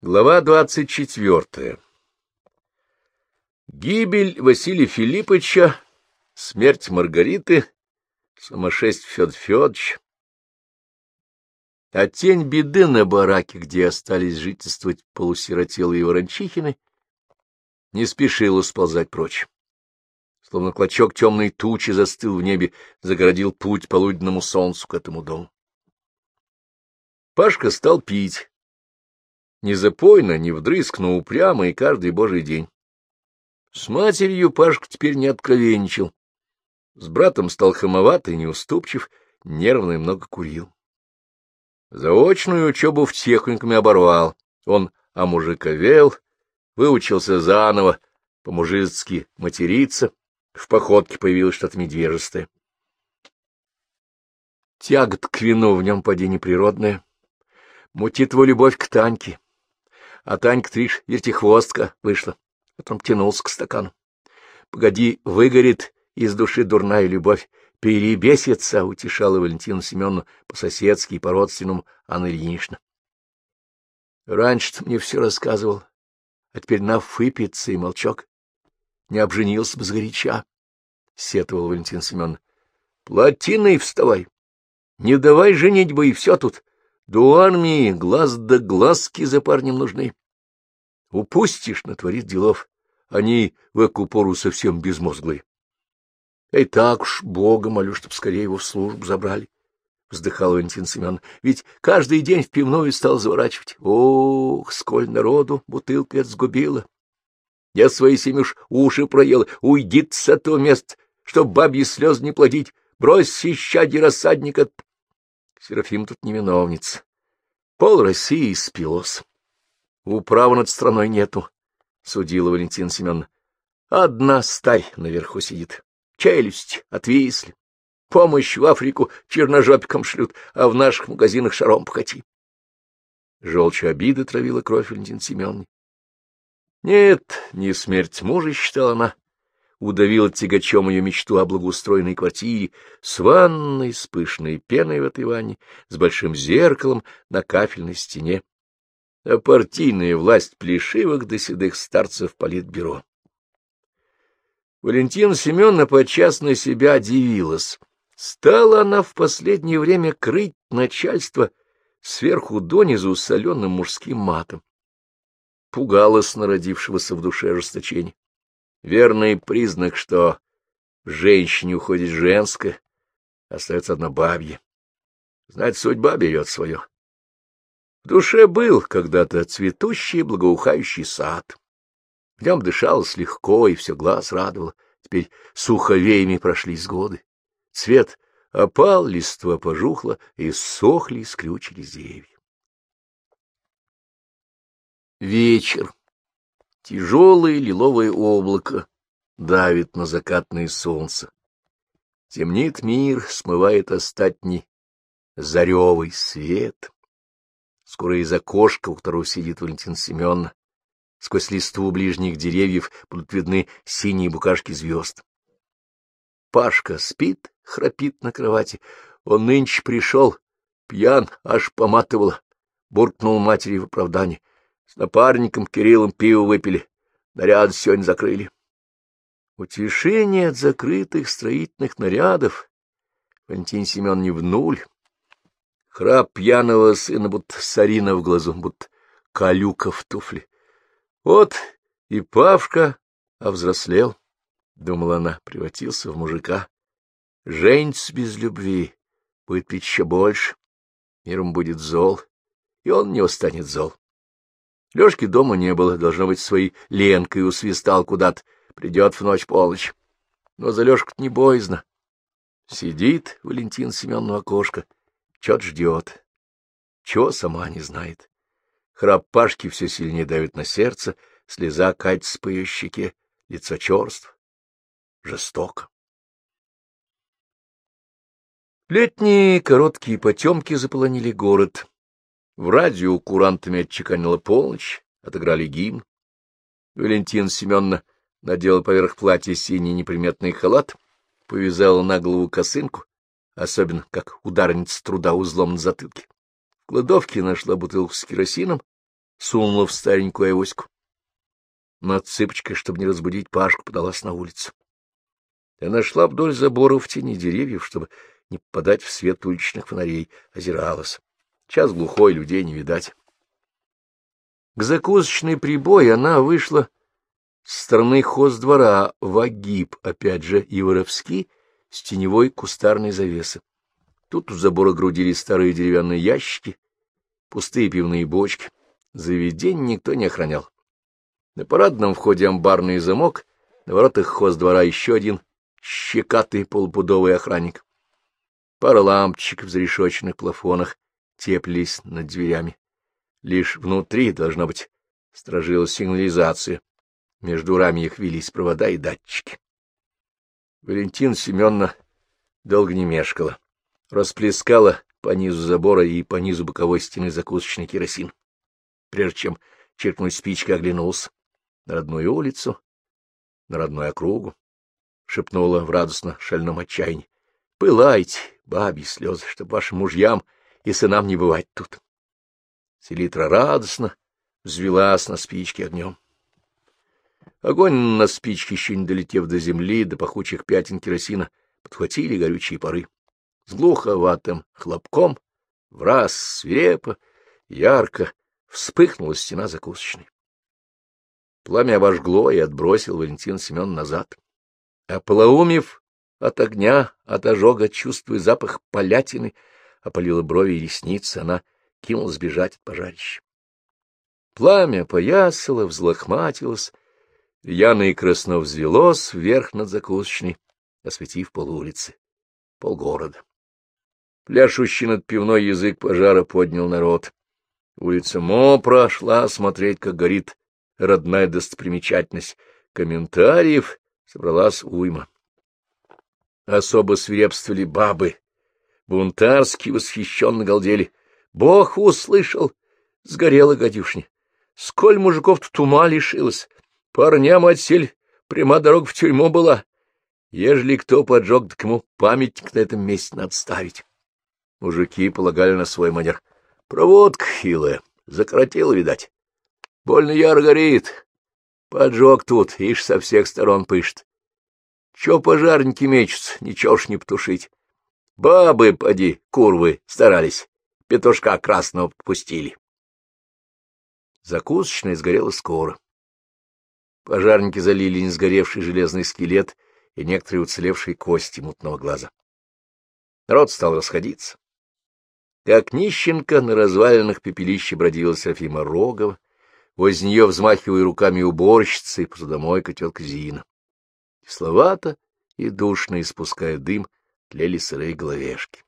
Глава двадцать четвертая Гибель Василия Филипповича, смерть Маргариты, сумасшествие Федор Федорович, а тень беды на бараке, где остались жительствовать полусиротелые ворончихины, не спешила сползать прочь. Словно клочок темной тучи застыл в небе, загородил путь полуденному солнцу к этому дому. Пашка стал пить не запойно, не вдрызг, но упрямо и каждый божий день. С матерью Пашка теперь не откровенничал. С братом стал хамоватый, неуступчив, нервно и много курил. Заочную учебу в техникуме оборвал. Он омужиковел, выучился заново, по-мужицки материться, в походке появилось что-то медвежистое. Тягот к вину в нем поди неприродная, мутит его любовь к Таньке а Танька Триш вертихвостка вышла, потом тянулся к стакану. Погоди, выгорит из души дурная любовь, перебесится, — утешала Валентина Семеновна по-соседски и по-родственному Анна Ильинична. Раньше ты мне все рассказывал, а теперь на выпиться и молчок. Не обженился бы сгоряча, — сетовал Валентин Семеновна. — Плотиной вставай, не давай женить бы, и все тут. До армии глаз да глазки за парнем нужны. Упустишь, натворит делов. Они в эту пору совсем безмозглые. И так уж Бога молю, чтоб скорее его в службу забрали. — вздыхал Валентин Семен. — Ведь каждый день в пивную стал заворачивать. Ох, сколь народу бутылка сгубила! Я свои семюш уши проел. Уйди с этого места, чтоб бабьи слез не плодить. Брось ищади рассадника. Серафим тут не виновница. Пол России спилось. Управы над страной нету, — судила Валентина Семеновна. Одна старь наверху сидит. Челюсть отвисли. Помощь в Африку черножопикам шлют, а в наших магазинах шаром покати. Желчь обиды травила кровь Валентин Семеновне. Нет, не смерть мужа, считала она, удавила тягачом ее мечту о благоустроенной квартире с ванной, с пышной пеной в этой ванне, с большим зеркалом на кафельной стене, а партийная власть плешивых до седых старцев политбюро. Валентина Семеновна подчас на себя дивилась. Стала она в последнее время крыть начальство сверху донизу соленым мужским матом. Пугалась народившегося в душе ожесточения. Верный признак, что в женщине уходит женское, остается одна бабья. Знать, судьба берет свое. В душе был когда-то цветущий благоухающий сад. В нем дышалось легко, и все глаз радовало. Теперь суховеями прошлись годы. Цвет опал, листва пожухла, и сохли, и скрючились деревья. Вечер. Тяжелое лиловое облако давит на закатное солнце. Темнит мир, смывает остатни заревый свет. Скоро из окошка, у которого сидит Валентин Семеновна, сквозь листву ближних деревьев будут видны синие букашки звезд. Пашка спит, храпит на кровати. Он нынче пришел, пьян, аж поматывало, буркнул матери в оправдании. С напарником Кириллом пиво выпили, наряд сегодня закрыли. Утешение от закрытых строительных нарядов Валентин Семен не в нуль. Храп пьяного сына, будто сарина в глазу, будто калюка в туфле. Вот и Павка овзрослел, — думала она, превратился в мужика. Женится без любви, будет пить еще больше, миром будет зол, и он не устанет зол. Лёшки дома не было, должно быть, своей Ленкой усвистал куда-то, придет в ночь полночь. Но за Лёшку не боязно. Сидит Валентин Семен у окошка, чё-то ждет, чего сама не знает. Храп Пашки все сильнее давит на сердце, слеза катится по ее щеке, лицо черств, жестоко. Летние короткие потемки заполонили город. В радио курантами отчеканила полночь, отыграли гимн. Валентин Семеновна надела поверх платья синий неприметный халат, повязала на голову косынку, особенно как ударница труда узлом на затылке. В кладовке нашла бутылку с керосином, сунула в старенькую авоську. На цыпочкой, чтобы не разбудить Пашку, подалась на улицу. Она шла вдоль забора в тени деревьев, чтобы не попадать в свет уличных фонарей, озиралась. Час глухой, людей не видать. К закусочной прибой она вышла с стороны хоздвора в Агиб, опять же, и с теневой кустарной завесы. Тут у забора грудили старые деревянные ящики, пустые пивные бочки. Заведение никто не охранял. На парадном входе амбарный замок, на воротах хоздвора еще один щекатый полупудовый охранник. Пара лампочек в зарешоченных плафонах теплились над дверями. Лишь внутри, должна быть, стражила сигнализация. Между рами их велись провода и датчики. Валентин Семеновна долго не мешкала. Расплескала по низу забора и по низу боковой стены закусочный керосин. Прежде чем черкнуть спичкой, оглянулся на родную улицу, на родную округу, шепнула в радостно шальном отчаянии. — Пылайте, бабьи слезы, чтоб вашим мужьям и сынам не бывать тут. Селитра радостно взвелась на спичке огнем. Огонь на спичке, еще не долетев до земли, до пахучих пятен керосина, подхватили горючие пары. С глуховатым хлопком, в раз свирепо, ярко вспыхнула стена закусочной. Пламя обожгло и отбросил Валентин Семен назад. Полоумев от огня, от ожога, чувствуя запах полятины, опалила брови и ресницы, она кинулась бежать от пожарища. Пламя поясало, взлохматилось, Яно и красно взвелось вверх над закусочной, осветив полулицы, полгорода. Пляшущий над пивной язык пожара поднял народ. Улица Мо прошла смотреть, как горит родная достопримечательность. Комментариев собралась уйма. Особо свирепствовали бабы. Бунтарские восхищенно галдели. Бог услышал! Сгорела гадюшня. Сколь мужиков тут ума лишилось! Парням отсель, прямо дорога в тюрьму была. Ежели кто поджег, так ему памятник на этом месте надо ставить. Мужики полагали на свой манер. Проводка хилая, закоротила, видать. Больно яр горит. Поджег тут, ишь со всех сторон пышет. Чё пожарники мечутся, ничего ж не потушить. Бабы, поди, курвы, старались, петушка красного пустили. Закусочная сгорела скоро. Пожарники залили несгоревший железный скелет и некоторые уцелевшие кости мутного глаза. Народ стал расходиться. Как нищенка на развалинах пепелища бродила Серафима Рогова, возле нее, взмахивая руками уборщицы, и посудомойка тетка Зина. Кисловато и душно, испуская дым, тлели сырые головешки.